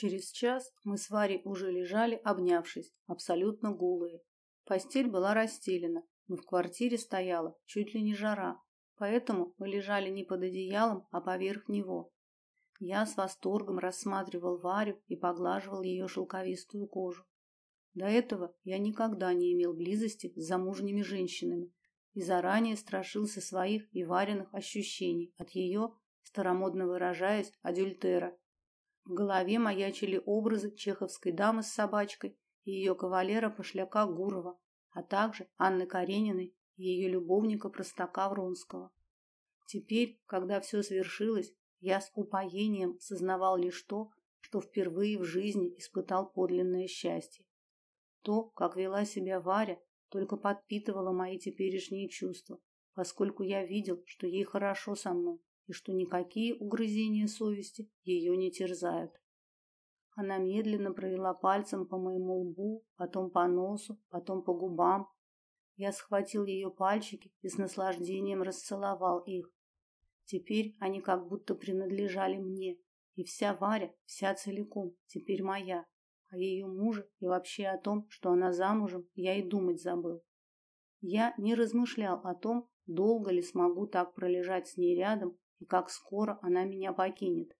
Через час мы с Варей уже лежали, обнявшись, абсолютно голые. Постель была расстелена, но в квартире стояла чуть ли не жара, поэтому мы лежали не под одеялом, а поверх него. Я с восторгом рассматривал Варю и поглаживал ее шелковистую кожу. До этого я никогда не имел близости с замужними женщинами и заранее страшился своих и Вариных ощущений от ее, старомодно выражаясь, адюльтера. В голове маячили образы чеховской дамы с собачкой и ее кавалера-пошляка Гурова, а также Анны Карениной и ее любовника-простака Вронского. Теперь, когда все свершилось, я с упоением сознавал лишь то, что впервые в жизни испытал подлинное счастье. То, как вела себя Варя, только подпитывало мои теперешние чувства, поскольку я видел, что ей хорошо со мной и что никакие угрызения совести ее не терзают. Она медленно провела пальцем по моему лбу, потом по носу, потом по губам. Я схватил ее пальчики и с наслаждением расцеловал их. Теперь они как будто принадлежали мне, и вся Варя, вся целиком, теперь моя. О ее муже и вообще о том, что она замужем, я и думать забыл. Я не размышлял о том, долго ли смогу так пролежать с ней рядом и как скоро она меня покинет.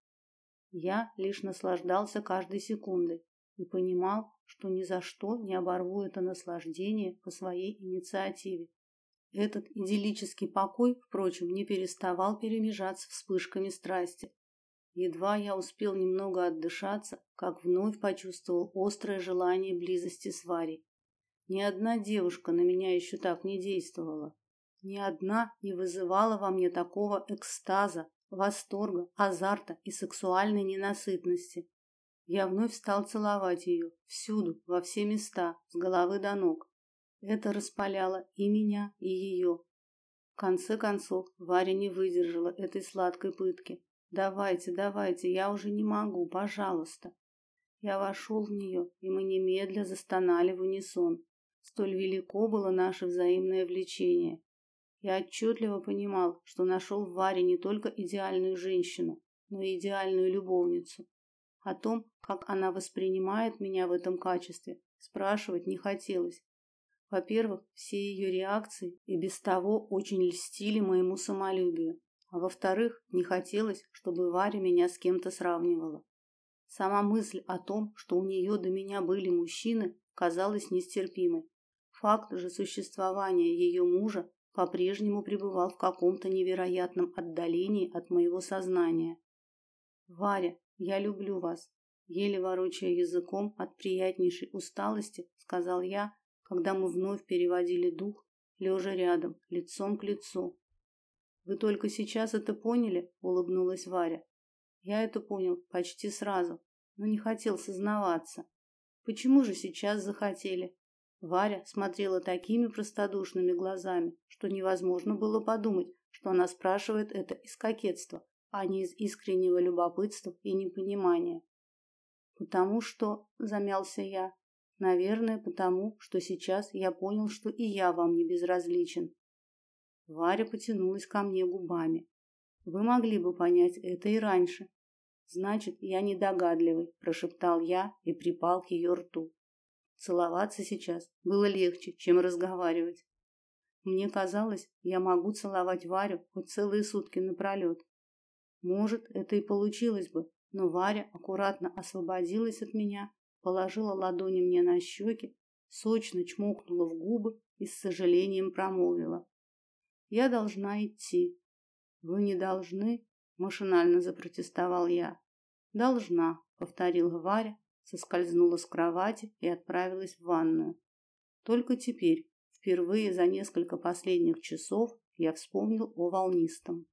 Я лишь наслаждался каждой секундой и понимал, что ни за что не оборву это наслаждение по своей инициативе. Этот идиллический покой, впрочем, не переставал перемежаться вспышками страсти. Едва я успел немного отдышаться, как вновь почувствовал острое желание близости с Варей. Ни одна девушка на меня еще так не действовала. Ни одна не вызывала во мне такого экстаза, восторга, азарта и сексуальной ненасытности. Я вновь стал целовать ее всюду, во все места, с головы до ног. Это распаляло и меня, и ее. В конце концов, Варя не выдержала этой сладкой пытки. Давайте, давайте, я уже не могу, пожалуйста. Я вошел в нее, и мы немедля застонали в унисон. Столь велико было наше взаимное влечение. Я отчетливо понимал, что нашел в Варе не только идеальную женщину, но и идеальную любовницу. О том, как она воспринимает меня в этом качестве, спрашивать не хотелось. Во-первых, все ее реакции и без того очень льстили моему самолюбию, а во-вторых, не хотелось, чтобы Варя меня с кем-то сравнивала. Сама мысль о том, что у нее до меня были мужчины, казалась нестерпимой. Факт же существования ее мужа по-прежнему пребывал в каком-то невероятном отдалении от моего сознания. Варя, я люблю вас, еле ворочая языком от приятнейшей усталости, сказал я, когда мы вновь переводили дух, лежа рядом, лицом к лицу. Вы только сейчас это поняли, улыбнулась Варя. Я это понял почти сразу, но не хотел сознаваться. Почему же сейчас захотели? Варя смотрела такими простодушными глазами, что невозможно было подумать, что она спрашивает это из кокетства, а не из искреннего любопытства и непонимания. Потому что, замялся я, наверное, потому, что сейчас я понял, что и я вам не безразличен. Варя потянулась ко мне губами. Вы могли бы понять это и раньше. Значит, я недогадливый, прошептал я и припал к ее рту. Целоваться сейчас было легче, чем разговаривать. Мне казалось, я могу целовать Варю хоть целые сутки напролет. Может, это и получилось бы, но Варя аккуратно освободилась от меня, положила ладони мне на щеки, сочно чмокнула в губы и с сожалением промолвила: "Я должна идти". "Вы не должны", машинально запротестовал я. "Должна", повторила Варя, соскользнула с кровати и отправилась в ванную. Только теперь, впервые за несколько последних часов, я вспомнил о волнистом.